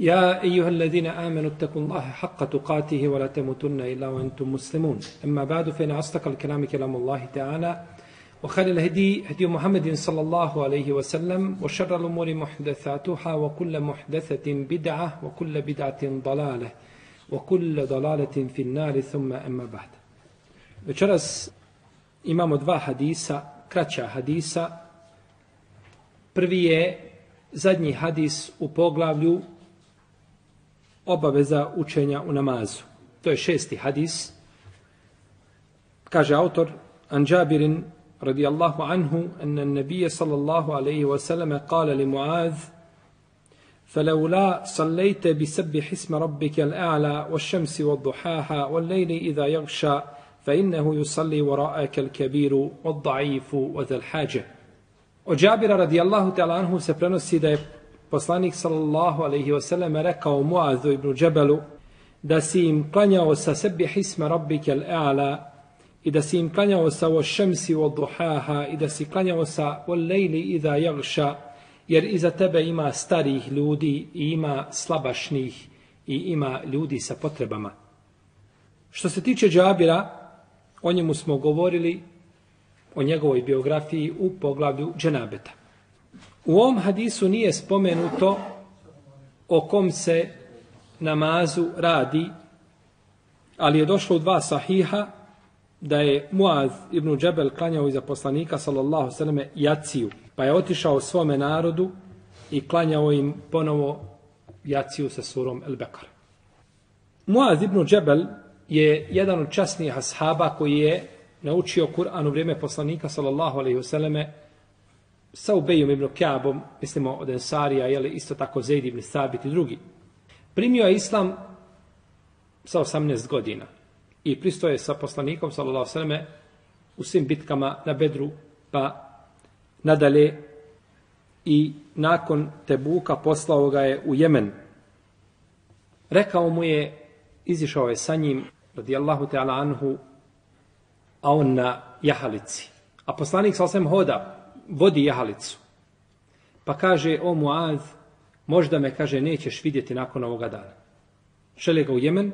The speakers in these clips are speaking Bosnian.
يا أيها الذين آمنوا اتقوا الله حق تقاته ولا تموتن إلا وأنتم مسلمون أما بعد فإن أصدق الكلام كلام الله تعالى وخير الهدي هدي محمد صلى الله عليه وسلم وشر الأمور محدثاتها وكل محدثة بدعة وكل بدعة ضلالة وكل ضلالة في النار ثم أما بعد Večeras imamo dva hadisa, kraća hadisa. Prvi je zadnji hadis u poglavlju obaveza učenja u namazu. To je šesti hadis. Kaže autor Anđabirin radijallahu anhu enne nebije sallallahu alaihi wasallam kale li muaz فلولا صليت بسبح اسم ربك الأعلى والشمس والضحاها والليل إذا يغشى فإنه يصلي وراءك الكبير والضعيف وذا الحاجة. وجابر رضي الله تعالى عنه سبرنا السيد poslanik sallallahu alaihi wasallam rekao Muazu ibn Džebelu da si im klanjao sa sebi hisma rabbike al-a'la i da si im klanjao sa o šemsi o duhaha i da si klanjao sa o lejli idha jagša jer iza tebe ima starih ljudi i ima slabašnih i ima ljudi sa potrebama. Što se tiče Džabira, o njemu smo govorili o njegovoj biografiji u poglavlju Dženabeta. U ovom hadisu nije spomenuto o kom se namazu radi, ali je došlo u dva sahiha da je Muaz ibn Džebel klanjao iza poslanika sallallahu sallame jaciju, pa je otišao svome narodu i klanjao im ponovo jaciju sa surom El Bekar. Muaz ibn Džebel je jedan od časnijih ashaba koji je naučio Kur'an u vrijeme poslanika sallallahu alaihi wasallame sa Ubejom ibn Kjabom, mislimo od Ensarija, jeli isto tako Zaid ibn Sabit i drugi. Primio je islam sa 18 godina i pristoje sa poslanikom, sallallahu sveme, u svim bitkama na Bedru, pa nadalje i nakon Tebuka poslao ga je u Jemen. Rekao mu je, izišao je sa njim, radijallahu ta'ala anhu, a on na jahalici. A poslanik sa osvijem hoda, vodi jahalicu. Pa kaže, o Muaz, možda me, kaže, nećeš vidjeti nakon ovoga dana. Šele ga u Jemen,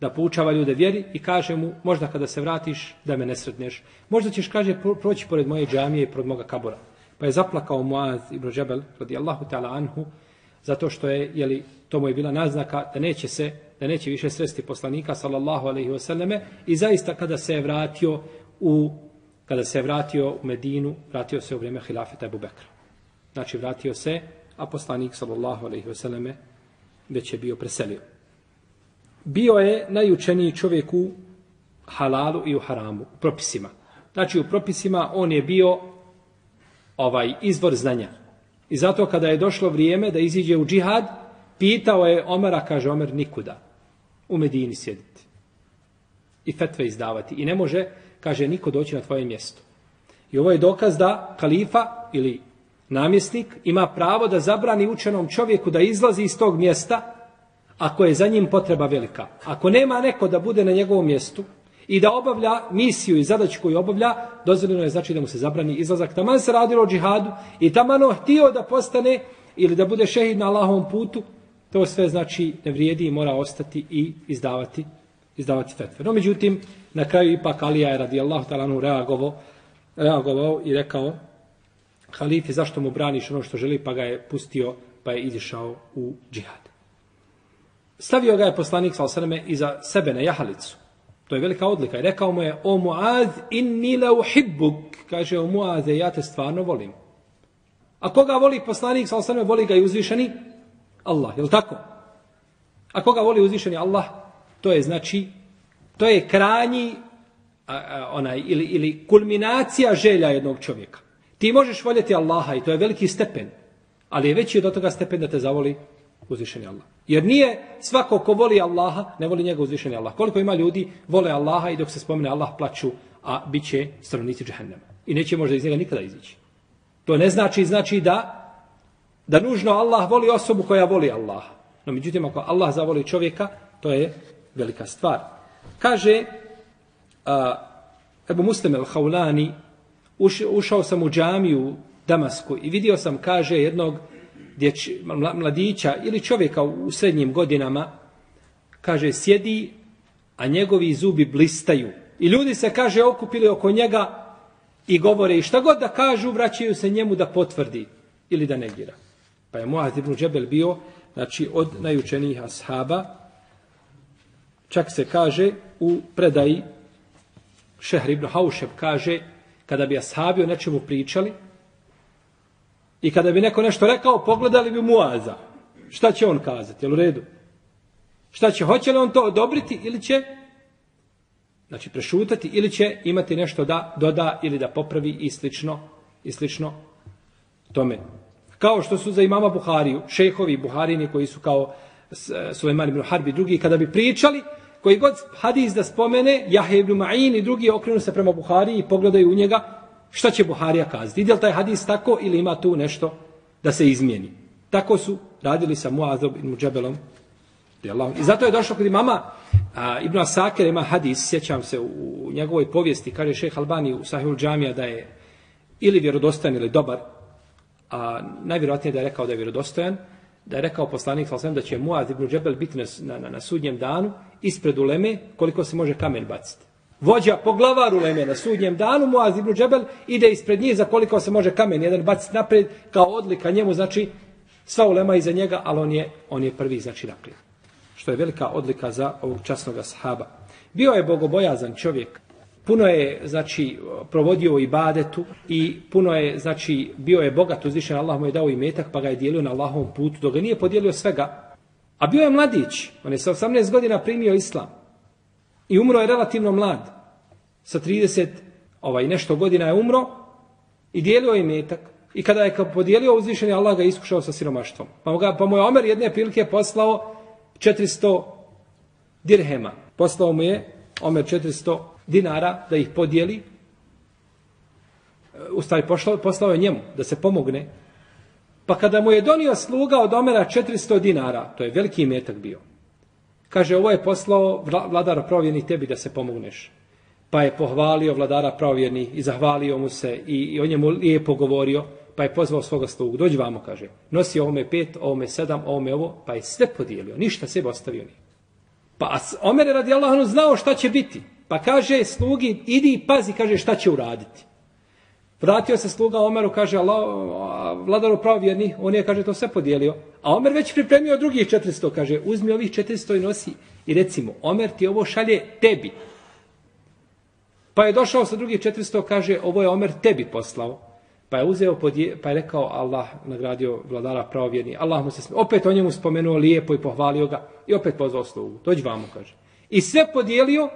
da poučava ljude vjeri i kaže mu, možda kada se vratiš, da me nesretneš. Možda ćeš, kaže, proći pored moje džamije i pored moga kabora. Pa je zaplakao Muaz ibn Džebel, radijallahu ta'ala anhu, zato što je, jeli, to mu je bila naznaka da neće se, da neće više sresti poslanika, sallallahu alaihi wasallame, i zaista kada se je vratio u kada se vratio u Medinu, vratio se u vrijeme hilafeta Ebu Bekra. Znači, vratio se, a poslanik, sallallahu alaihi vseleme, već je bio preselio. Bio je najučeniji čovjek u halalu i u haramu, u propisima. Znači, u propisima on je bio ovaj izvor znanja. I zato kada je došlo vrijeme da iziđe u džihad, pitao je Omara, kaže Omer, nikuda. U Medini sjediti. I fetve izdavati. I ne može, kaže niko doći na tvoje mjesto. I ovo je dokaz da kalifa ili namjesnik ima pravo da zabrani učenom čovjeku da izlazi iz tog mjesta ako je za njim potreba velika. Ako nema neko da bude na njegovom mjestu i da obavlja misiju i zadaću koju obavlja, dozvoljeno je znači da mu se zabrani izlazak. Taman se radilo o džihadu i tamano htio da postane ili da bude šehid na Allahovom putu, to sve znači ne vrijedi i mora ostati i izdavati izdavati fetve. No, međutim, na kraju ipak Alija je radijallahu talanu reagovao, reagovao i rekao halifi zašto mu braniš ono što želi pa ga je pustio pa je izišao u džihad. Stavio ga je poslanik sa osreme iza sebe na jahalicu. To je velika odlika. I rekao mu je, o Muaz, inni la uhibbuk. Kaže, o Muaze, ja te stvarno volim. A koga voli poslanik sa osreme, voli ga i uzvišeni? Allah, je li tako? A koga voli uzvišeni Allah? To je znači, to je krajnji a, a, onaj, ili, ili kulminacija želja jednog čovjeka. Ti možeš voljeti Allaha i to je veliki stepen, ali je veći od toga stepen da te zavoli uzvišeni Allah. Jer nije svako ko voli Allaha, ne voli njega uzvišeni Allah. Koliko ima ljudi vole Allaha i dok se spomene Allah plaću, a bit će stanovnici džahennema. I neće možda iz njega nikada izići. To ne znači, znači da da nužno Allah voli osobu koja voli Allaha. No međutim, ako Allah zavoli čovjeka, to je velika stvar. Kaže uh, Ebu Muslim el-Haulani, uš, ušao sam u džamiju u Damasku i vidio sam, kaže, jednog dječ, mladića ili čovjeka u srednjim godinama, kaže, sjedi, a njegovi zubi blistaju. I ljudi se, kaže, okupili oko njega i govore, i šta god da kažu, vraćaju se njemu da potvrdi ili da negira. Pa je Muaz ibn Džebel bio, znači, od najučenijih ashaba, čak se kaže u predaji Šehr ibn Haušeb kaže, kada bi ashabi o nečemu pričali, i kada bi neko nešto rekao, pogledali bi Muaza. Šta će on kazati? Jel u redu? Šta će? Hoće li on to odobriti ili će znači prešutati ili će imati nešto da doda ili da popravi i slično i slično tome. Kao što su za imama Buhariju, šejhovi Buharini koji su kao Sulejman ibn Harbi drugi, kada bi pričali, koji god hadis da spomene, Jahe ibn Ma'in i drugi okrenu se prema Buhari i pogledaju u njega, šta će Buharija kazati? Ide li taj hadis tako ili ima tu nešto da se izmijeni? Tako su radili sa Muazob i Muđebelom. I zato je došlo kod imama a, Ibn Asakir ima hadis, sjećam se u njegovoj povijesti, kaže šeh Albani u Sahihul Džamija da je ili vjerodostojan ili dobar, a najvjerojatnije da je rekao da je vjerodostojan, da je rekao poslanik sa da će Muaz ibn Džebel biti na, na, na sudnjem danu ispred uleme koliko se može kamen baciti. Vođa po glavaru uleme na sudnjem danu, Muaz ibn Džebel ide ispred njih za koliko se može kamen jedan baciti napred kao odlika njemu, znači sva ulema iza njega, ali on je, on je prvi, znači naprijed. Što je velika odlika za ovog časnog sahaba. Bio je bogobojazan čovjek, puno je znači provodio i badetu i puno je znači bio je bogat uzvišen Allah mu je dao i metak pa ga je dijelio na Allahovom putu dok ga nije podijelio svega a bio je mladić on je sa 18 godina primio islam i umro je relativno mlad sa 30 ovaj nešto godina je umro i dijelio je metak i kada je podijelio uzvišenje, Allah ga iskušao sa siromaštvom pa mu, ga, pa mu je Omer jedne prilike poslao 400 dirhema poslao mu je Omer 400 dinara da ih podijeli. E, u stvari poslao, poslao je njemu da se pomogne. Pa kada mu je donio sluga od Omera 400 dinara, to je veliki metak bio. Kaže, ovo je poslao vladar pravovjerni tebi da se pomogneš. Pa je pohvalio vladara pravovjerni i zahvalio mu se i, i on njemu lijepo govorio. Pa je pozvao svoga slugu. Dođi vamo, kaže. Nosi ovome pet, ovome sedam, ovome ovo. Pa je sve podijelio. Ništa sebe ostavio nije. Pa Omer je radi Allahanu znao šta će biti. Pa kaže slugi, idi i pazi, kaže šta će uraditi. Vratio se sluga Omeru, kaže Allah, vladaru pravvjerni, on je, kaže, to sve podijelio. A Omer već pripremio drugih 400, kaže, uzmi ovih 400 i nosi. I recimo, Omer ti ovo šalje tebi. Pa je došao sa drugih 400, kaže, ovo je Omer tebi poslao. Pa je uzeo, podje, pa je rekao Allah, nagradio vladara pravovjerni. Allah mu se, opet o njemu spomenuo lijepo i pohvalio ga. I opet pozvao slugu. Dođi vamo, kaže. I sve podijelio,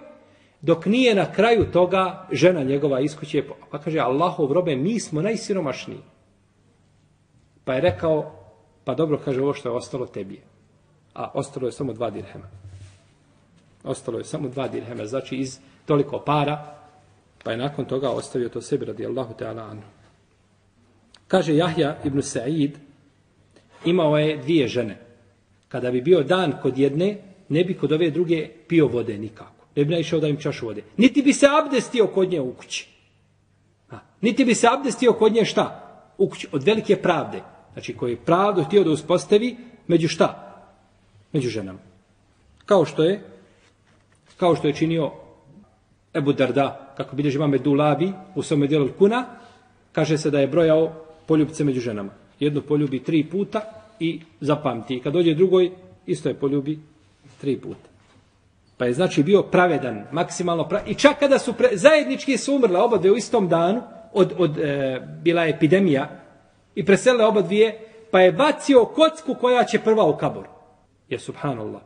dok nije na kraju toga žena njegova iskuće, pa kaže Allahov robe, mi smo najsiromašniji. Pa je rekao, pa dobro, kaže, ovo što je ostalo tebi. A ostalo je samo dva dirhema. Ostalo je samo dva dirhema, znači iz toliko para, pa je nakon toga ostavio to sebi radi Allahu Teala Anu. Kaže Jahja ibn Sa'id, imao je dvije žene. Kada bi bio dan kod jedne, ne bi kod ove druge pio vode nikako ne bi naišao da im čašu vode. Niti bi se abdestio kod nje u kući. A, niti bi se abdestio kod nje šta? U kući, od velike pravde. Znači, koji je pravdu htio da uspostavi među šta? Među ženama. Kao što je kao što je činio Ebu Darda, kako bilježi mame Dulabi u svome dijelu kuna, kaže se da je brojao poljubice među ženama. Jednu poljubi tri puta i zapamti. I kad dođe drugoj, isto je poljubi tri puta. Pa je znači bio pravedan, maksimalno pravedan. I čak kada su pre, zajednički su umrle oba dvije u istom danu, od, od e, bila je epidemija, i preselile oba dvije, pa je bacio kocku koja će prva u kabor. Je subhanallah.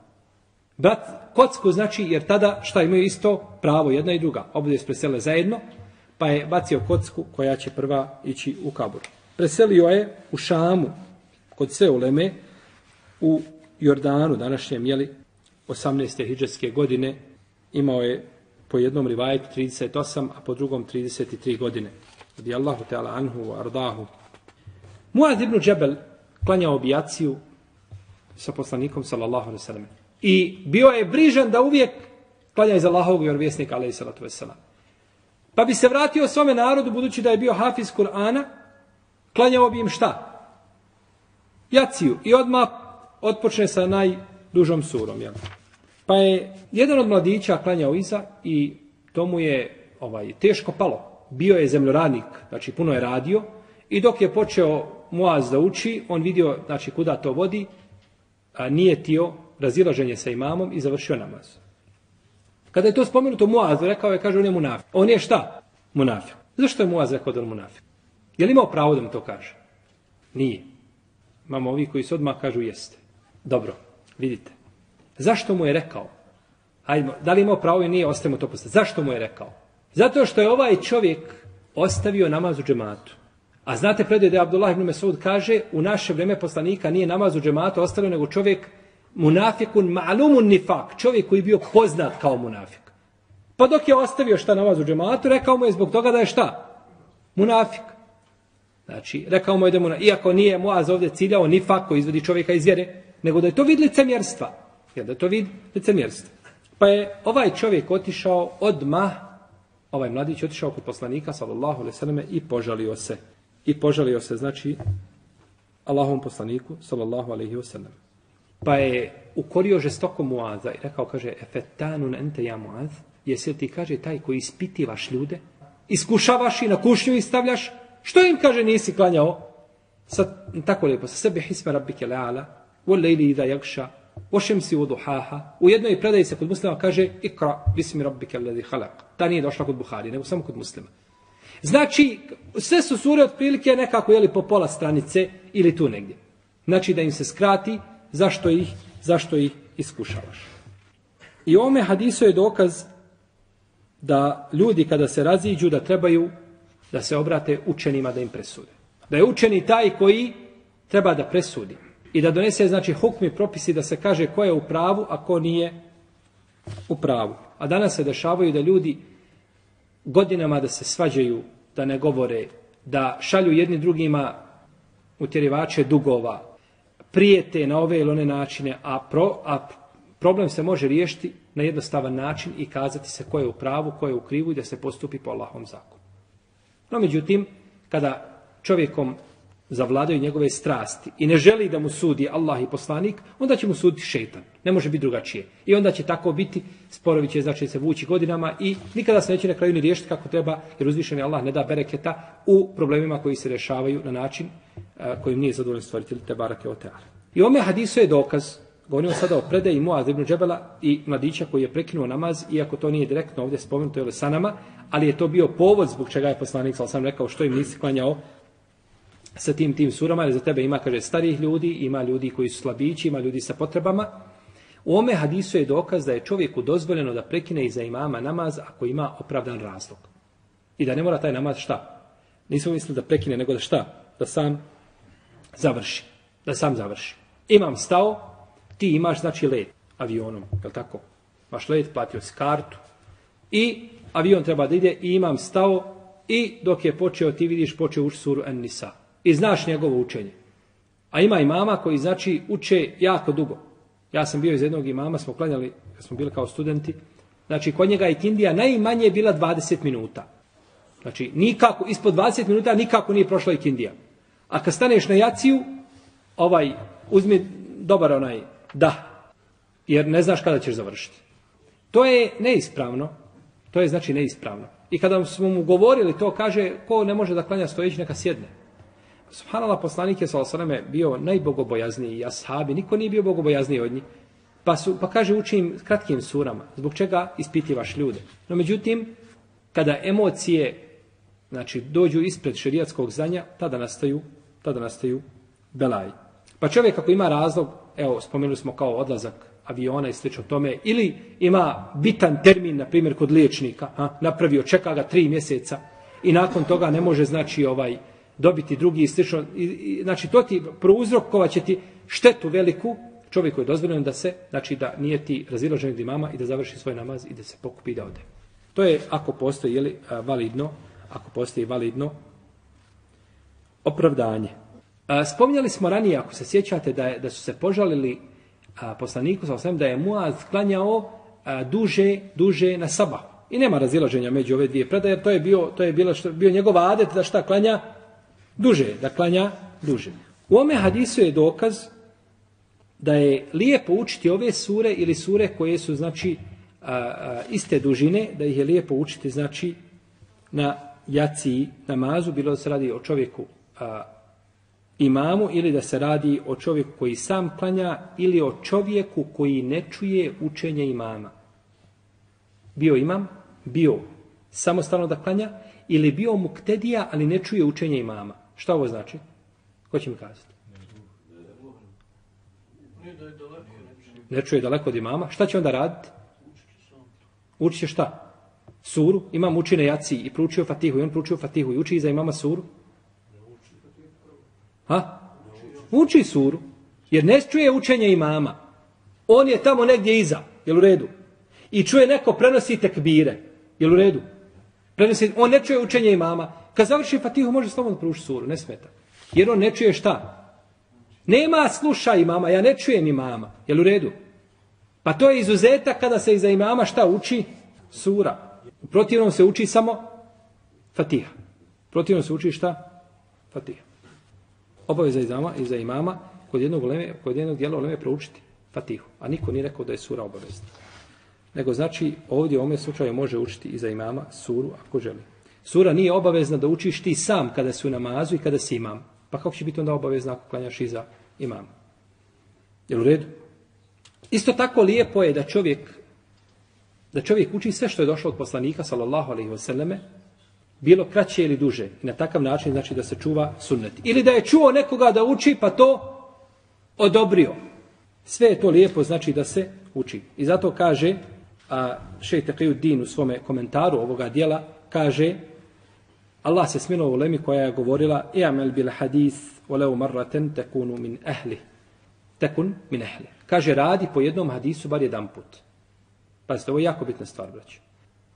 Brat, kocku znači, jer tada šta imaju isto pravo, jedna i druga. Oba dvije su preselile zajedno, pa je bacio kocku koja će prva ići u kabor. Preselio je u Šamu, kod Seuleme, u Jordanu, današnjem, jeli, 18. hijđarske godine, imao je po jednom rivajetu 38, a po drugom 33 godine. Radi Allahu Teala anhu, ardahu. Muad ibn Džebel klanjao obijaciju sa poslanikom, sallallahu alaihi sallam. I bio je brižan da uvijek klanja iz Allahovog vjerovjesnika, alaihi sallatu wasallam. Pa bi se vratio svome narodu, budući da je bio hafiz Kur'ana, klanjao bi im šta? Jaciju. I odmah otpočne sa najdužom surom. Jel? Pa je jedan od mladića klanjao iza i to mu je ovaj, teško palo. Bio je zemljoradnik, znači puno je radio. I dok je počeo Muaz da uči, on vidio znači, kuda to vodi, a nije tio razilaženje sa imamom i završio namaz. Kada je to spomenuto Muaz, rekao je, kaže, on je munafik. On je šta? Munafik. Zašto je Muaz rekao da je munafik? Je li imao pravo da mu to kaže? Nije. Imamo ovi koji se odmah kažu jeste. Dobro, vidite. Zašto mu je rekao? Ajmo, da li imao pravo i nije, ostavimo to postati. Zašto mu je rekao? Zato što je ovaj čovjek ostavio namaz u džematu. A znate predaj da Abdullah ibn Mesud kaže u naše vreme poslanika nije namaz u džematu ostavio nego čovjek munafikun ma'lumun nifak. Čovjek koji je bio poznat kao munafik. Pa dok je ostavio šta namaz u džematu, rekao mu je zbog toga da je šta? Munafik. Znači, rekao mu je da munafik, iako nije Moaz ovdje ciljao nifak koji izvodi čovjeka iz vjere, nego da je to vid licemjerstva. Jer da je to vid licemjerstva. Pa je ovaj čovjek otišao odmah, ovaj mladić otišao kod poslanika, sallallahu alaihi sallam, i požalio se. I požalio se, znači, Allahom poslaniku, sallallahu alaihi sallam. Pa je ukorio žestoko Muaza i rekao, kaže, efetanun ente ja Muaz, jesi ti, kaže, taj koji ispitivaš ljude, iskušavaš i na kušnju i stavljaš, što im, kaže, nisi klanjao? Sad, tako lijepo, sa sebi hisme rabbike leala, u lejli idha jakša, wa šemsi u duhaha. U jednoj predaji se kod muslima kaže, ikra bismi rabbike alladhi halak. Ta nije došla kod Buhari, nego samo kod muslima. Znači, sve su sure otprilike nekako, jeli, po pola stranice ili tu negdje. Znači, da im se skrati, zašto ih, zašto ih iskušavaš. I ome hadiso je dokaz da ljudi kada se raziđu da trebaju da se obrate učenima da im presude. Da je učeni taj koji treba da presudi i da donese znači hukmi propisi da se kaže ko je u pravu, a ko nije u pravu. A danas se dešavaju da ljudi godinama da se svađaju, da ne govore, da šalju jedni drugima utjerivače dugova, prijete na ove ili one načine, a, pro, a problem se može riješiti na jednostavan način i kazati se ko je u pravu, ko je u krivu i da se postupi po Allahom zakonu. No, međutim, kada čovjekom zavladaju njegove strasti i ne želi da mu sudi Allah i poslanik, onda će mu suditi šeitan. Ne može biti drugačije. I onda će tako biti, sporovi će znači se vući godinama i nikada se neće na kraju ni riješiti kako treba, jer uzvišeni Allah ne da bereketa u problemima koji se rešavaju na način e, kojim nije zadovoljno stvoritelj te barake o teale. I ome hadisu je dokaz, govorimo sada o predaji Muaz ibn Džebela i mladića koji je prekinuo namaz, iako to nije direktno ovdje spomenuto ili sa nama, ali je to bio povod zbog čega je poslanik, sam rekao, što im nisi klanjao sa tim tim surama, jer za tebe ima, kaže, starih ljudi, ima ljudi koji su slabići, ima ljudi sa potrebama. U ome hadisu je dokaz da je čovjeku dozvoljeno da prekine iza imama namaz ako ima opravdan razlog. I da ne mora taj namaz šta? Nismo mislili da prekine, nego da šta? Da sam završi. Da sam završi. Imam stao, ti imaš, znači, let avionom, je tako? Maš let, platio si kartu i avion treba da ide i imam stao i dok je počeo, ti vidiš, počeo uči suru En-Nisa i znaš njegovo učenje. A ima i mama koji znači uče jako dugo. Ja sam bio iz jednog imama, smo klanjali, kad smo bili kao studenti, znači kod njega je Kindija najmanje je bila 20 minuta. Znači nikako, ispod 20 minuta nikako nije prošla i Kindija. A kad staneš na jaciju, ovaj, uzmi dobar onaj, da, jer ne znaš kada ćeš završiti. To je neispravno, to je znači neispravno. I kada smo mu govorili to, kaže, ko ne može da klanja stojeći, neka sjedne. Subhanallah, poslanik je sa osaname bio najbogobojazniji i ashabi, niko nije bio bogobojazniji od njih. Pa, su, pa kaže učim kratkim surama, zbog čega ispitivaš ljude. No međutim, kada emocije znači, dođu ispred šerijatskog znanja, tada nastaju, tada nastaju belaj. Pa čovjek ako ima razlog, evo, spomenuli smo kao odlazak aviona i slično tome, ili ima bitan termin, na primjer, kod liječnika, a, napravio, čeka ga tri mjeseca i nakon toga ne može, znači, ovaj, dobiti drugi i slično. I, i, znači, to ti prouzrokovat će ti štetu veliku čovjeku je dozvoljeno da se, znači da nije ti razilaženje od imama i da završi svoj namaz i da se pokupi i da ode. To je ako postoji jeli, validno, ako postoji validno opravdanje. Spominjali smo ranije, ako se sjećate, da, je, da su se požalili a, poslaniku sa osvijem, da je Muaz klanjao a, duže, duže na sabah. I nema razilaženja među ove dvije predaje, jer to je bio, to je bilo što, bio njegov adet da šta klanja duže, da klanja duže. U ome hadisu je dokaz da je lijepo učiti ove sure ili sure koje su znači a, a, iste dužine, da ih je lijepo učiti znači na jaciji namazu, bilo da se radi o čovjeku a, imamu ili da se radi o čovjeku koji sam klanja ili o čovjeku koji ne čuje učenje imama. Bio imam, bio samostalno da klanja ili bio muktedija, ali ne čuje učenje imama. Šta ovo znači? Ko će mi kazati? Ne čuje daleko od imama. Šta će onda raditi? Učit će šta? Suru. Imam uči na jaci i pručio fatihu. I on pručio fatihu i uči iza imama suru. Ha? Uči suru. Jer ne čuje učenje imama. On je tamo negdje iza. Jel u redu? I čuje neko prenosi tekbire. Jel u redu? Prenosi, on ne čuje učenje imama. Kad završi fatihu može slobodno proučiti suru. Ne smeta. Jer on ne čuje šta? Nema sluša imama. Ja ne čujem imama. Jel u redu? Pa to je izuzetak kada se iza imama šta uči? Sura. U protivnom se uči samo fatiha. U protivnom se uči šta? Fatiha obaveza izama, iza imama kod jednog, leme, kod jednog dijela uleme proučiti Fatihu. A niko nije rekao da je sura obavezna. Nego znači ovdje u ovome slučaju može učiti iza imama suru ako želi. Sura nije obavezna da učiš ti sam kada si u namazu i kada si imam. Pa kako će biti onda obavezna ako klanjaš iza imama? Je u redu? Isto tako lijepo je da čovjek da čovjek uči sve što je došlo od poslanika sallallahu alejhi ve selleme bilo kraće ili duže. I na takav način znači da se čuva sunnet. Ili da je čuo nekoga da uči pa to odobrio. Sve je to lijepo znači da se uči. I zato kaže a šejh Taqiyuddin u svome komentaru ovoga dijela kaže Allah se smilo u lemi koja je govorila e i'mal bil hadis walau marratan takunu min ahli takun min ahli kaže radi po jednom hadisu bar jedan put pa ovo je jako bitna stvar braćo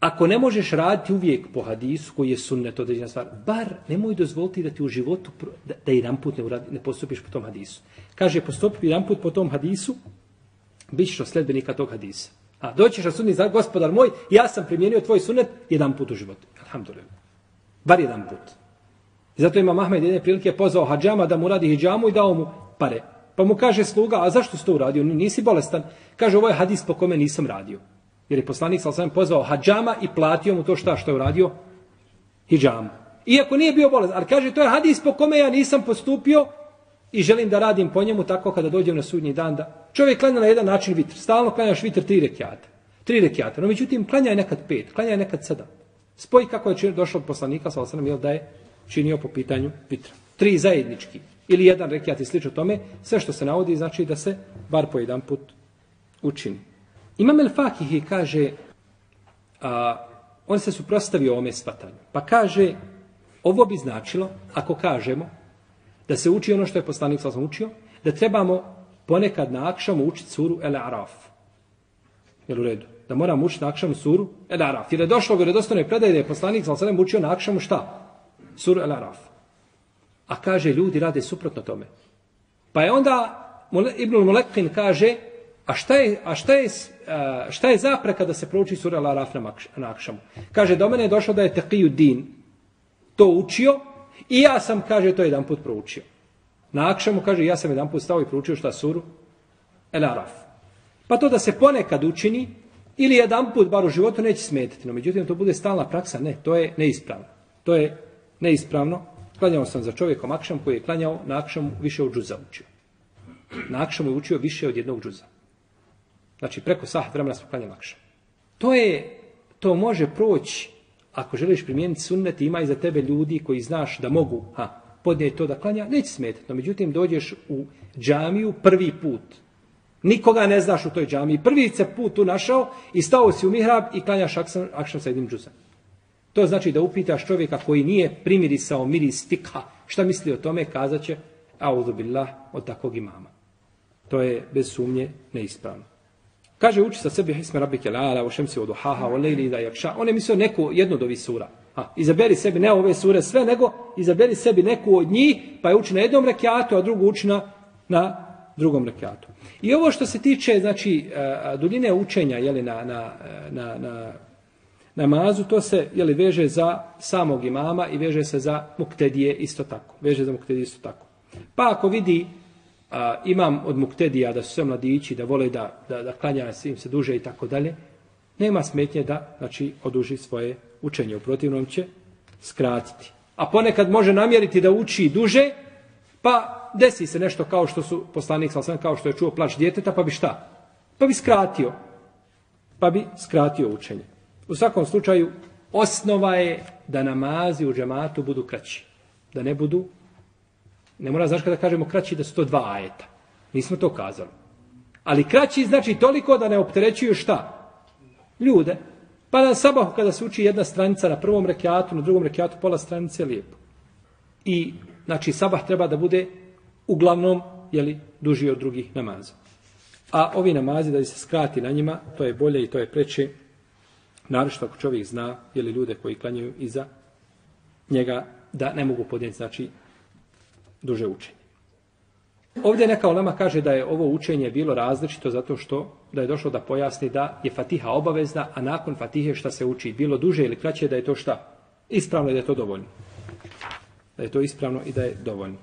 Ako ne možeš raditi uvijek po hadisu koji je sunnet određena stvar, bar nemoj dozvoliti da ti u životu da, da jedan put ne, uradi, ne postupiš po tom hadisu. Kaže, postupi jedan put po tom hadisu, bit ćeš sledbenika tog hadisa. A doćeš na sudni za gospodar moj, ja sam primijenio tvoj sunnet jedan put u životu. Alhamdulillah. Bar jedan put. I zato ima Mahmed jedne prilike pozvao hađama da mu radi hijjamu i dao mu pare. Pa mu kaže sluga, a zašto si to uradio? Nisi bolestan. Kaže, ovo je hadis po kome nisam radio. Jer je poslanik sa osvijem pozvao hađama i platio mu to šta što je uradio? Hidžam. Iako nije bio bolest. Ali kaže, to je hadis po kome ja nisam postupio i želim da radim po njemu tako kada dođem na sudnji dan. da Čovjek klanja na jedan način vitr. Stalno klanjaš vitr tri rekiata. Tri rekiata. No međutim, klanjaj nekad pet, klanjaj nekad sedam. Spoj kako je došao od poslanika sa osanem, jel da je činio po pitanju vitra. Tri zajednički. Ili jedan rekiat i slično tome. Sve što se navodi znači da se bar po jedan put učini. Imam El Fakihi kaže, a, on se suprostavio ome svatanju. Pa kaže, ovo bi značilo, ako kažemo, da se uči ono što je poslanik sa sam učio, da trebamo ponekad na akšamu učiti suru El Araf. Jel u redu? Da moramo učiti na akšamu suru El Araf. Jer je došlo u redostane predaje da je poslanik sa sam učio na akšamu šta? Suru El Araf. A kaže, ljudi rade suprotno tome. Pa je onda Ibn Mulekin kaže, A šta je, a šta je, šta je zapreka da se prouči sura Al-Araf na Akšamu? Kaže, do mene je došlo da je Taqiju Din to učio i ja sam, kaže, to jedan put proučio. Na Akšamu, kaže, ja sam jedan put stao i proučio šta suru Al-Araf. Pa to da se ponekad učini ili jedan put, bar u životu, neće smetiti. No, međutim, to bude stalna praksa. Ne, to je neispravno. To je neispravno. Klanjao sam za čovjekom Akšam koji je klanjao na Akšamu više od džuza učio. Na Akšamu je učio više od jednog džuza. Znači, preko sahat vremena smo klanjali lakše. To je, to može proći, ako želiš primijeniti sunnet, ima i za tebe ljudi koji znaš da mogu ha, podnijeti to da klanja, neće smetati. No, međutim, dođeš u džamiju prvi put. Nikoga ne znaš u toj džamiji. Prvi se put tu našao i stao si u mihrab i klanjaš akšan, akšan sa jednim džuzem. To znači da upitaš čovjeka koji nije primirisao miris tikha. šta misli o tome, kazat će, auzubillah, od takvog imama. to je bez sumnje neispravno. Kaže uči sa sebi hisme rabike lala, o šemsi od uhaha, o lejli da jakša. On je mislio neku, jednu od ovih sura. A, izaberi sebi, ne ove sure sve, nego izaberi sebi neku od njih, pa je uči na jednom rekiatu, a drugu uči na, na drugom rekiatu. I ovo što se tiče, znači, e, duljine učenja, jeli, na, na, na, na namazu, to se, jeli, veže za samog imama i veže se za muktedije isto tako. Veže za muktedije isto tako. Pa ako vidi a, imam od muktedija da su sve mladići, da vole da, da, da klanja im se duže i tako dalje, nema smetnje da znači, oduži svoje učenje. U protivnom će skratiti. A ponekad može namjeriti da uči duže, pa desi se nešto kao što su poslanik sam kao što je čuo plač djeteta, pa bi šta? Pa bi skratio. Pa bi skratio učenje. U svakom slučaju, osnova je da namazi u džematu budu kraći. Da ne budu Ne mora znači kada kažemo kraći da su to dva ajeta. Nismo to kazali. Ali kraći znači toliko da ne opterećuju šta? Ljude. Pa na sabahu kada se uči jedna stranica na prvom rekiatu, na drugom rekiatu pola stranice, lijepo. I znači sabah treba da bude uglavnom jeli, duži od drugih namaza. A ovi namazi da se skrati na njima, to je bolje i to je preče. Naravno ako čovjek zna, jeli ljude koji klanjaju iza njega, da ne mogu podnijeti, znači, duže učenje. Ovdje neka olema kaže da je ovo učenje bilo različito zato što da je došlo da pojasni da je fatiha obavezna, a nakon fatihe šta se uči bilo duže ili kraće da je to šta? Ispravno je da je to dovoljno. Da je to ispravno i da je dovoljno.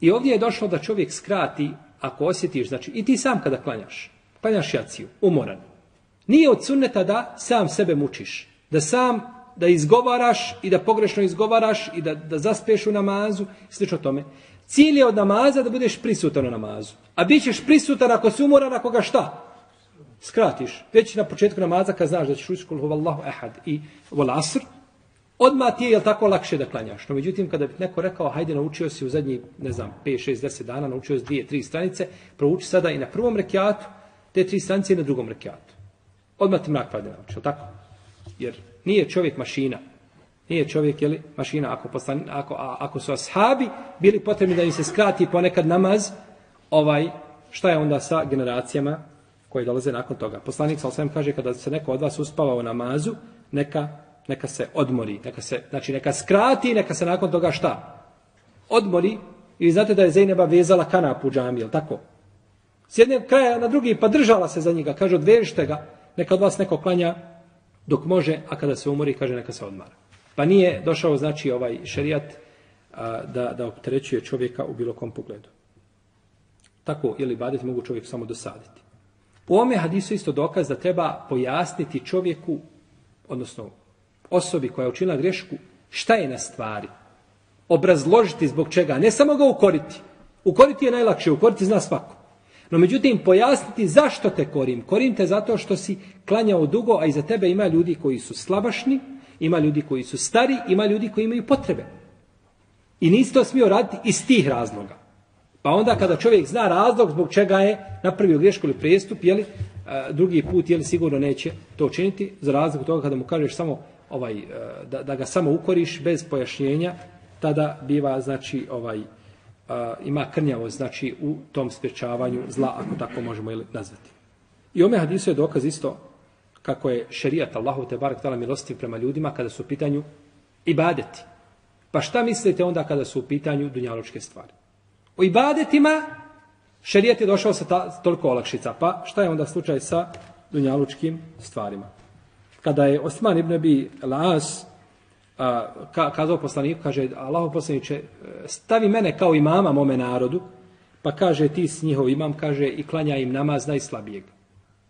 I ovdje je došlo da čovjek skrati ako osjetiš, znači i ti sam kada klanjaš, klanjaš jaciju, umoran. Nije od sunneta da sam sebe mučiš, da sam da izgovaraš i da pogrešno izgovaraš i da, da zaspeš u namazu, slično tome. Cilj je od namaza da budeš prisutan u namazu. A bit ćeš prisutan ako si umoran, ako ga šta? Skratiš. Već na početku namaza kad znaš da ćeš ući kul huvallahu ehad i vol asr, odmah ti je jel tako lakše da klanjaš. No međutim, kada bi neko rekao, hajde naučio si u zadnji, ne znam, 5, 6, 10 dana, naučio si dvije, tri stranice, prouči sada i na prvom rekiatu, te tri stranice i na drugom rekiatu. Odmah ti mrak pade jel tako? Jer Nije čovjek mašina. Nije čovjek, jeli, mašina. Ako, postan, ako, a, ako su ashabi bili potrebni da im se skrati ponekad namaz, ovaj, šta je onda sa generacijama koje dolaze nakon toga? Poslanik sa kaže, kada se neko od vas uspava u namazu, neka, neka se odmori. Neka se, znači, neka skrati, neka se nakon toga šta? Odmori. I znate da je Zeyneba vezala kanap u džami, jel tako? S jednog kraja na drugi, pa držala se za njega. Kaže, odvežite ga. Neka od vas neko klanja dok može, a kada se umori, kaže neka se odmara. Pa nije došao, znači, ovaj šerijat a, da, da opterećuje čovjeka u bilo kom pogledu. Tako, ili baditi mogu čovjek samo dosaditi. U ome hadisu isto dokaz da treba pojasniti čovjeku, odnosno osobi koja je učinila grešku, šta je na stvari. Obrazložiti zbog čega, ne samo ga ukoriti. Ukoriti je najlakše, ukoriti zna svako. No međutim, pojasniti zašto te korim. Korim te zato što si klanjao dugo, a iza tebe ima ljudi koji su slabašni, ima ljudi koji su stari, ima ljudi koji imaju potrebe. I nisi to smio raditi iz tih razloga. Pa onda kada čovjek zna razlog zbog čega je napravio grešku ili prestup, jeli, e, drugi put jeli, sigurno neće to učiniti, za razlog toga kada mu kažeš samo ovaj, e, da, da ga samo ukoriš bez pojašnjenja, tada biva znači ovaj a, ima krnjavo znači u tom sprečavanju zla, ako tako možemo ili nazvati. I ome hadisu je dokaz isto kako je šerijat Allahu te barek tala milostiv prema ljudima kada su u pitanju ibadeti. Pa šta mislite onda kada su u pitanju dunjaločke stvari? O ibadetima šerijat je došao sa ta, toliko olakšica. Pa šta je onda slučaj sa dunjalučkim stvarima? Kada je Osman ibn Abi Las ka, kazao poslaniku, kaže, Allaho poslaniče, stavi mene kao imama mome narodu, pa kaže, ti s njihov imam, kaže, i klanja im namaz najslabijeg.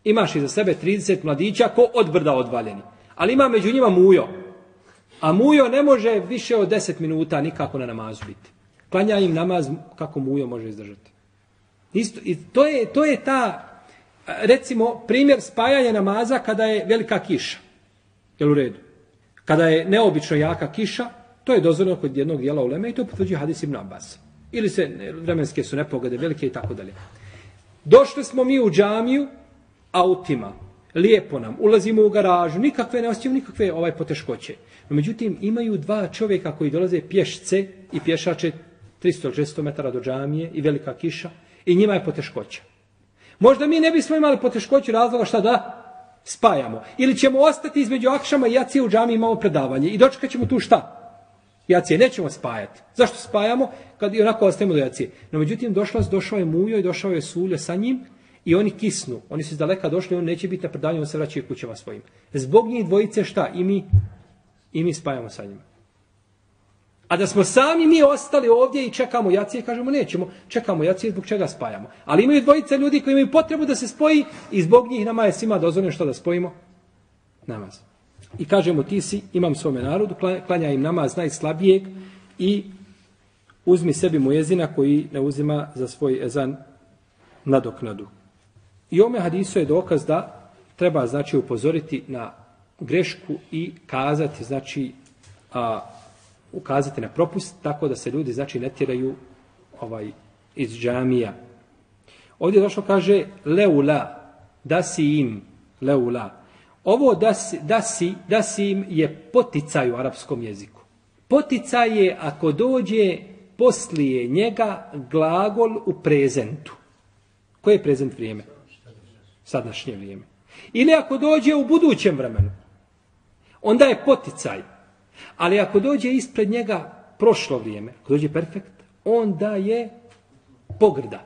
Imaš iza sebe 30 mladića ko od brda odvaljeni. Ali ima među njima mujo. A mujo ne može više od 10 minuta nikako na namazu biti. Klanja im namaz kako mujo može izdržati. Isto, i to, je, to je ta, recimo, primjer spajanja namaza kada je velika kiša. Jel u redu? Kada je neobično jaka kiša, to je dozvoljeno kod jednog dijela uleme i to potvrđuje hadis ibn Abbas. Ili se vremenske su nepogode velike i tako dalje. Došli smo mi u džamiju autima. Lijepo nam. Ulazimo u garažu. Nikakve ne osjećamo nikakve ovaj poteškoće. No, međutim, imaju dva čovjeka koji dolaze pješce i pješače 300-600 metara do džamije i velika kiša. I njima je poteškoća. Možda mi ne bismo imali poteškoću razloga šta da spajamo. Ili ćemo ostati između akšama i jacije u džami imamo predavanje. I dočekat ćemo tu šta? Jacije nećemo spajati. Zašto spajamo? Kad i onako ostajemo do jacije. No međutim, došla, došao je mujo i došao je sulje sa njim i oni kisnu. Oni su iz daleka došli, on neće biti na predavanju, on se vraća kućama svojim. Zbog njih dvojice šta? I mi, i mi spajamo sa njima. A da smo sami mi ostali ovdje i čekamo jacije, kažemo nećemo, čekamo jacije, zbog čega spajamo. Ali imaju dvojice ljudi koji imaju potrebu da se spoji i zbog njih nama je svima dozvoljeno što da spojimo? Namaz. I kažemo ti si, imam svome narodu, klanja im namaz najslabijeg i uzmi sebi mujezina koji ne uzima za svoj ezan nadoknadu. I ome hadisu je dokaz da treba znači upozoriti na grešku i kazati znači a, ukazati na propust tako da se ljudi znači ne tiraju ovaj iz džamija. Ovdje došlo kaže leula da si im leula. Ovo da si, da si, da si im je poticaj u arapskom jeziku. Poticaj je ako dođe poslije njega glagol u prezentu. Koje je prezent vrijeme? Sadašnje vrijeme. Ili ako dođe u budućem vremenu. Onda je poticaj. Ali ako dođe ispred njega prošlo vrijeme, ako dođe perfekt, onda je pogrda.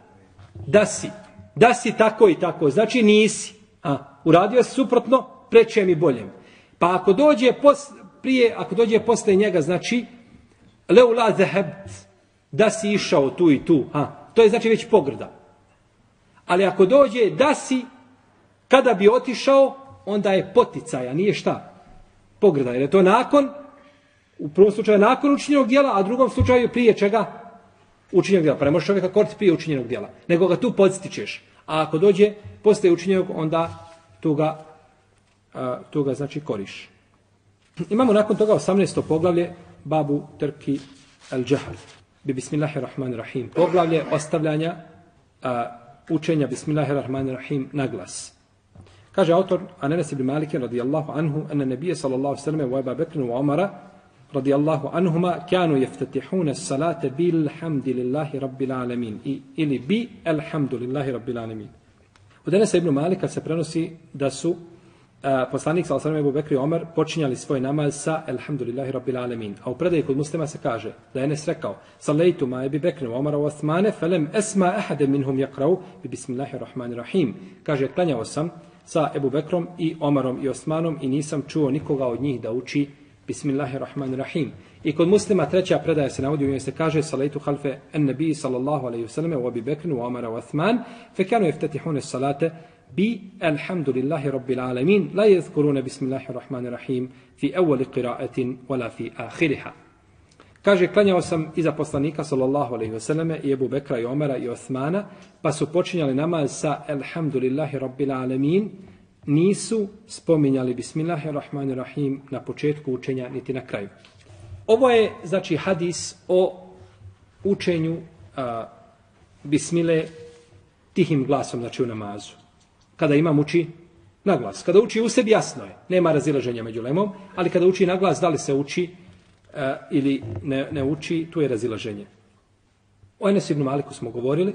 Da si. Da si tako i tako. Znači nisi. A, uradio si suprotno, prečem i boljem. Pa ako dođe pos, prije, ako dođe posle njega, znači leula zehebt, da si išao tu i tu. A, to je znači već pogrda. Ali ako dođe da si, kada bi otišao, onda je poticaja, nije šta? Pogrda. Jer je to nakon U prvom slučaju nakon učinjenog dijela, a u drugom slučaju prije čega? Učinjenog dijela. Pa ne možeš čovjeka koristiti prije učinjenog dijela. Nego ga tu podstičeš. A ako dođe posle učinjenog, onda tu ga, a, tu ga znači koriš. Imamo nakon toga 18. poglavlje Babu Trki El Džahal. Bi Bismillahirrahmanirrahim. Poglavlje ostavljanja a, učenja Bismillahirrahmanirrahim na glas. Kaže autor Anenas ibn Malik radijallahu anhu, ene nebije sallallahu sallam, u Eba Bekrinu u Omara, radijallahu anhuma kanu jeftatihune salate bilhamdillahi rabbil alamin. I ili bi alhamdulillahi rabbil alamin. U danas ibn Malika se prenosi da su uh, poslanik sa alejhi Ebu Bekri Omer počinjali svoj namaz sa alhamdulillahi rabbil alamin. A u predaji kod muslima se kaže da je Enes rekao Salaitu ma Ebu Bekri Omer u Osmane falam esma ahad minhum yaqra'u bi bismillahir rahmanir rahim. Kaže klanjao sam sa Ebu Bekrom i Omarom i Osmanom i nisam čuo nikoga od njih da uči Bismillahirrahmanirrahim. I kod muslima treća predaja se navodi u njoj se kaže salatu halfe en nabi sallallahu alaihi vseleme u Abi Bekrin u Omara u Athman fe kanu iftatihune salate bi alhamdulillahi rabbil alamin la jezkurune bismillahirrahmanirrahim fi evoli qiraatin wala fi ahiriha. Kaže, klanjao sam iza poslanika sallallahu alaihi vseleme i Ebu Bekra i Omara i Osmana pa su počinjali namaz sa alhamdulillahi rabbil alamin nisu spominjali Bismillahirrahmanirrahim na početku učenja niti na kraju. Ovo je, znači, hadis o učenju a, Bismile tihim glasom, znači u namazu. Kada imam uči na glas. Kada uči u sebi, jasno je. Nema razilaženja među lemom, ali kada uči na glas, da li se uči a, ili ne, ne uči, tu je razilaženje. O Enes ibn Maliku smo govorili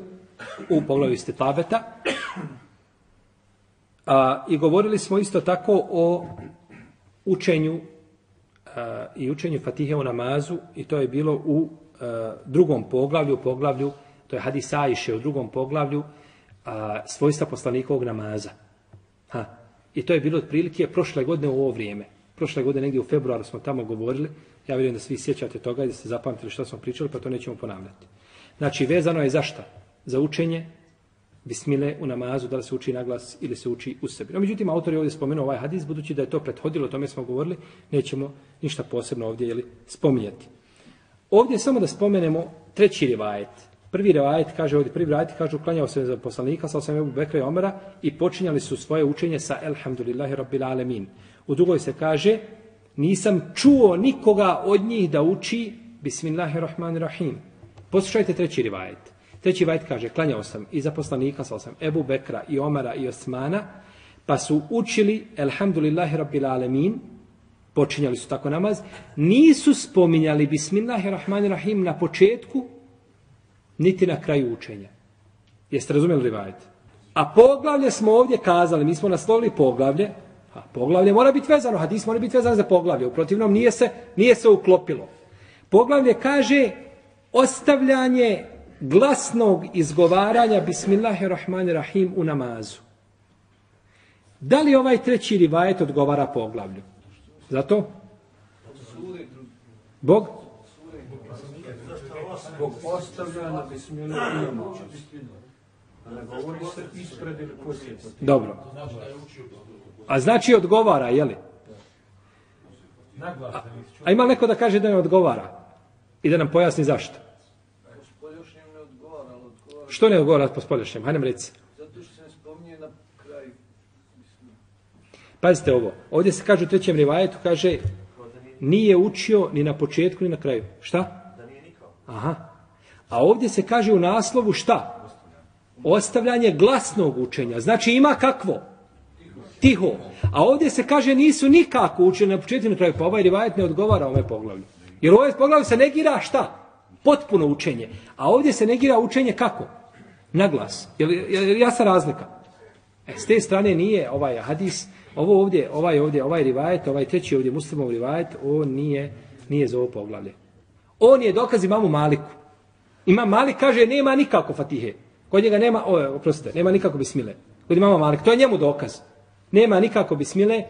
u poglavu tabeta. A, I govorili smo isto tako o učenju a, i učenju Fatihe u namazu i to je bilo u a, drugom poglavlju, poglavlju, to je Hadis Ajše u drugom poglavlju, a, svojstva poslanikovog namaza. Ha. I to je bilo otprilike prošle godine u ovo vrijeme. Prošle godine negdje u februaru smo tamo govorili. Ja vjerujem da svi sjećate toga i da ste zapamtili što smo pričali, pa to nećemo ponavljati. Znači, vezano je za šta? Za učenje bismile u namazu, da li se uči na glas ili se uči u sebi. No, međutim, autor je ovdje spomenuo ovaj hadis, budući da je to prethodilo, o tome smo govorili, nećemo ništa posebno ovdje jeli, spominjati. Ovdje samo da spomenemo treći rivajet. Prvi rivajet kaže ovdje, prvi rivajet kaže uklanjao se za poslanika, sa osam Ebu Bekra i Omara i počinjali su svoje učenje sa Elhamdulillahi Rabbil Alemin. U drugoj se kaže, nisam čuo nikoga od njih da uči Bismillahirrahmanirrahim. Poslušajte treći rivajet. Treći vajt kaže, klanjao sam i za poslanika, sa sam Ebu Bekra i Omara i Osmana, pa su učili, elhamdulillahi rabbil alemin, počinjali su tako namaz, nisu spominjali bismillahirrahmanirrahim na početku, niti na kraju učenja. Jeste razumeli rivajet? A poglavlje smo ovdje kazali, mi smo naslovili poglavlje, a poglavlje mora biti vezano, hadis mora biti vezano za poglavlje, u protivnom nije se, nije se uklopilo. Poglavlje kaže ostavljanje glasnog izgovaranja Bismillahirrahmanirrahim u namazu. Da li ovaj treći rivajet odgovara poglavlju? Zato? Bog? Bog ostavljanja Bismillahirrahmanirrahim. Ne govori se ispred ili poslije. Dobro. A znači odgovara, je li? A, a ima neko da kaže da ne odgovara? I da nam pojasni zašto? Spoljašnjem ne odgovara, ali odgovara. Što ne odgovara po spoljašnjem? Hajde nam reci. Zato što se ne spominje na kraju. Pazite ovo. Ovdje se kaže u trećem rivajetu, kaže nije učio ni na početku ni na kraju. Šta? Da nije nikao. Aha. A ovdje se kaže u naslovu šta? Ostavljanje glasnog učenja. Znači ima kakvo? Tiho. A ovdje se kaže nisu nikako učeni na početku ni na kraju. Pa ovaj rivajet ne odgovara ome poglavlju. Jer u ovaj poglavlju se negira šta? Potpuno učenje. A ovdje se negira učenje kako? Na glas. Je li, je li jasna razlika? E, s te strane nije ovaj hadis, ovo ovdje, ovaj ovdje, ovaj rivajet, ovaj treći ovdje muslimov rivajet, on nije, nije za ovo poglavlje. On je dokaz imamu Maliku. Ima Malik kaže nema nikako fatihe. Kod njega nema, o, oprostite, nema nikako bismile. Kod imama Malik, to je njemu dokaz. Nema nikako bismile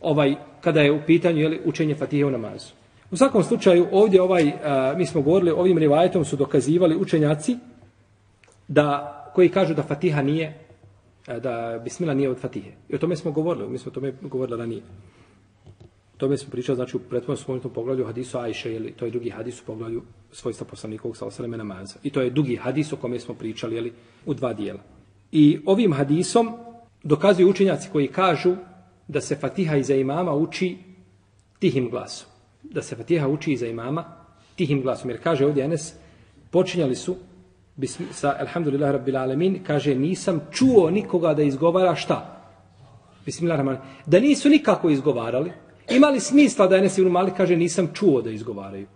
ovaj, kada je u pitanju jeli, učenje fatihe u namazu. U svakom slučaju, ovdje ovaj, a, mi smo govorili, ovim rivajetom su dokazivali učenjaci da, koji kažu da fatiha nije, e, da bismila nije od fatihe. I o tome smo govorili, mi smo o tome govorili ranije. O tome smo pričali, znači, u pretvodnom spomenutom poglavlju hadisu Ajše, ili to je drugi hadis u poglavlju svojstva poslanikovog sa osaleme namaza. I to je dugi hadis o kome smo pričali, jeli, u dva dijela. I ovim hadisom dokazuju učenjaci koji kažu da se fatiha iza imama uči tihim glasom da se Fatiha uči iza imama tihim glasom. Jer kaže ovdje Enes, počinjali su bism, sa Alhamdulillah Rabbil Alamin, kaže nisam čuo nikoga da izgovara šta? Bismillahirrahmanirrahim. Da nisu nikako izgovarali, imali smisla da Enes Ibn Malik kaže nisam čuo da izgovaraju.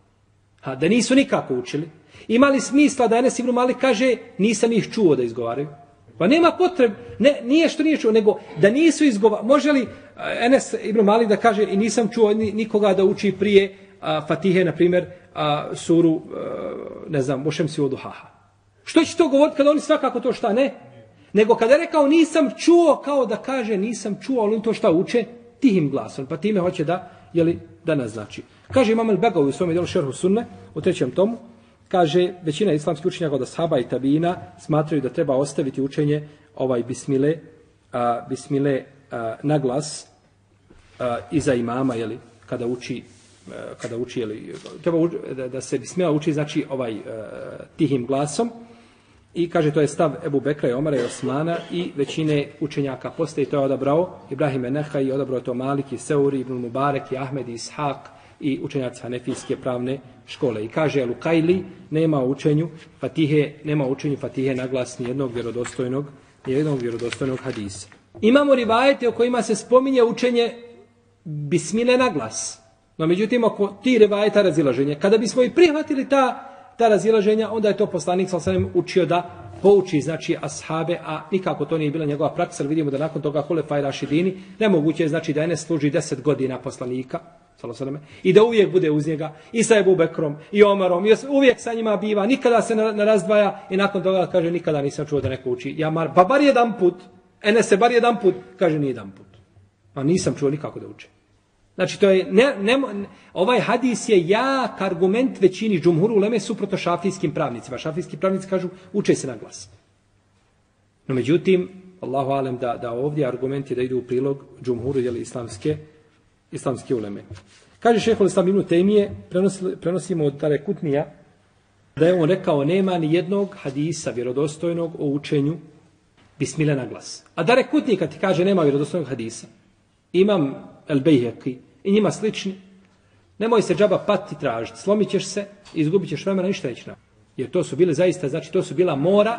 Ha, da nisu nikako učili. Imali smisla da Enes Ibn Malik kaže nisam ih čuo da izgovaraju. Pa nema potreb, ne, nije što nije čuo, nego da nisu izgovarali. Može li eh, Enes Ibn Malik da kaže i nisam čuo nikoga da uči prije a, Fatihe, na primjer, a, suru, a, ne znam, Mošem si oduhaha. Što će to govoriti kada oni svakako to šta ne? Nego kada je rekao nisam čuo, kao da kaže nisam čuo, ali on to šta uče? Tihim glasom. Pa time hoće da, jeli, da naznači. Kaže Imam al-Begovi u svom djelu Šerhu Sunne, u trećem tomu, kaže većina islamskih učenjaka od Ashaba i Tabina smatraju da treba ostaviti učenje ovaj bismile, a, bismile a, na glas a, iza imama, jeli, kada uči a, kada uči, jeli, treba uči, da, da se bismila uči, znači ovaj a, tihim glasom, I kaže to je stav Ebu Bekra i Omara i Osmana i većine učenjaka posle i to je odabrao Ibrahim Eneha i odabrao to Malik i Seuri, Ibn Mubarek i Ahmed i Ishak i učenjaci Hanefijske pravne škole. I kaže Lukajli nema učenju Fatihe, nema učenju Fatihe naglasni jednog nijednog vjerodostojnog, nijednog vjerodostojnog hadisa. Imamo rivajete o kojima se spominje učenje bismile na glas. No međutim, oko ti rivajeta razilaženje, kada bismo i prihvatili ta, ta razilaženja, onda je to poslanik sa osanem učio da pouči, znači, ashabe, a nikako to nije bila njegova praksa, vidimo da nakon toga Hulefa i Rašidini, nemoguće je, znači, da Enes služi deset godina poslanika, sallallahu i da uvijek bude uz njega, i sa Ebu Bekrom, i Omarom, i uvijek sa njima biva, nikada se ne razdvaja, i nakon toga kaže, nikada nisam čuo da neko uči, ja mar, pa bar jedan put, ene se bar jedan put, kaže, nije jedan put. Pa nisam čuo nikako da uči. Znači, to je, ne, ne, ovaj hadis je jak argument većini džumhuru uleme suproto šafijskim pravnicima. Šafijski pravnici kažu, uče se na glas. No, međutim, Allahu alem da, da ovdje argument je da idu u prilog džumhuru, jel, islamske, islamske uleme. Kaže šehol islam ibn Temije, prenosimo od Tare Kutnija, da je on rekao, nema ni jednog hadisa vjerodostojnog o učenju bismile na glas. A Dare Kutnija kad ti kaže, nema vjerodostojnog hadisa, imam El Bejheki i njima slični, nemoj se džaba pati tražiti, slomit ćeš se, izgubit ćeš vremena, ništa neće na. Jer to su bile zaista, znači to su bila mora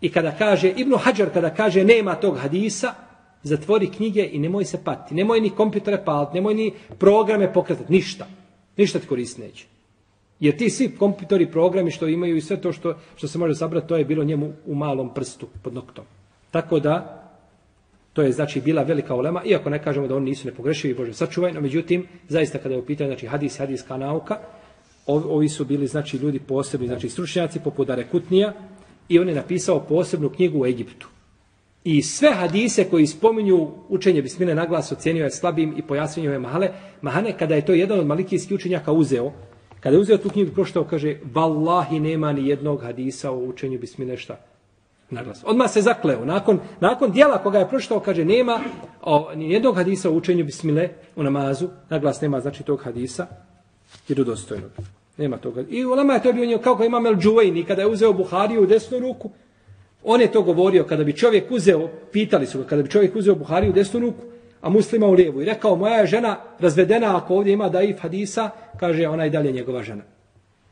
i kada kaže, Ibnu Hadžar kada kaže nema tog hadisa, zatvori knjige i nemoj se pati. Nemoj ni kompjutere paliti, nemoj ni programe pokretati, ništa. Ništa ti koristi neće. Jer ti svi kompjutori, programi što imaju i sve to što, što se može sabrati, to je bilo njemu u malom prstu pod noktom. Tako da, to je znači bila velika ulema, iako ne kažemo da oni nisu nepogrešivi, Bože sačuvaj, no međutim, zaista kada je u pitanju znači, hadis, hadiska nauka, ovi su bili znači ljudi posebni, znači stručnjaci poput Arekutnija i on je napisao posebnu knjigu u Egiptu. I sve hadise koji spominju učenje bismine naglas ocjenio je slabim i pojasnio je mahale. Mahane, kada je to jedan od malikijskih učenjaka uzeo, kada je uzeo tu knjigu proštao, kaže, vallahi nema ni jednog hadisa o učenju bismine šta naglas. Odmah se zakleo. Nakon, nakon dijela koga je pročitao, kaže, nema o, ni jednog hadisa o učenju bismile u namazu. Naglas nema, znači, tog hadisa. Vjerodostojnog. Nema toga. I u Lama je to bio njeg, kao ima El Džuvejni, kada je uzeo Buhariju u desnu ruku, on je to govorio, kada bi čovjek uzeo, pitali su ga, kada bi čovjek uzeo Buhariju u desnu ruku, a muslima u lijevu. I rekao, moja je žena razvedena, ako ovdje ima daif hadisa, kaže, ona je dalje njegova žena.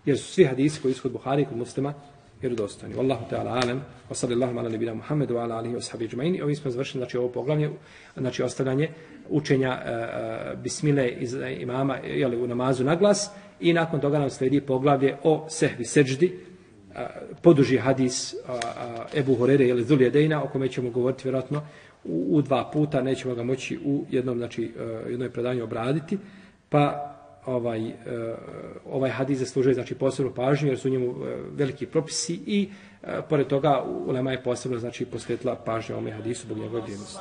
Jer su svi hadisi koji su kod i kod muslima, vjerodostojni. Wallahu ta'ala alem, wa sallallahu ala nabina Muhammedu, ala alihi wa sahabi džmaini. Ovim smo završili, znači, ovo poglavlje, znači, ostavljanje učenja e, e bismile iz imama, jeli, u namazu na glas, i nakon toga nam sledi poglavlje o sehvi seđdi, uh, poduži hadis uh, uh, Ebu Horere ili Zuljedejna, o kome ćemo govoriti vjerojatno u, u dva puta, nećemo ga moći u jednom, znači, uh, jednoj predanju obraditi, pa ovaj eh, ovaj hadis zaslužuje znači posebnu pažnju jer su u njemu eh, veliki propisi i eh, pored toga ulema je posebno znači posvetila pažnju ovome hadisu zbog njegove vrijednosti.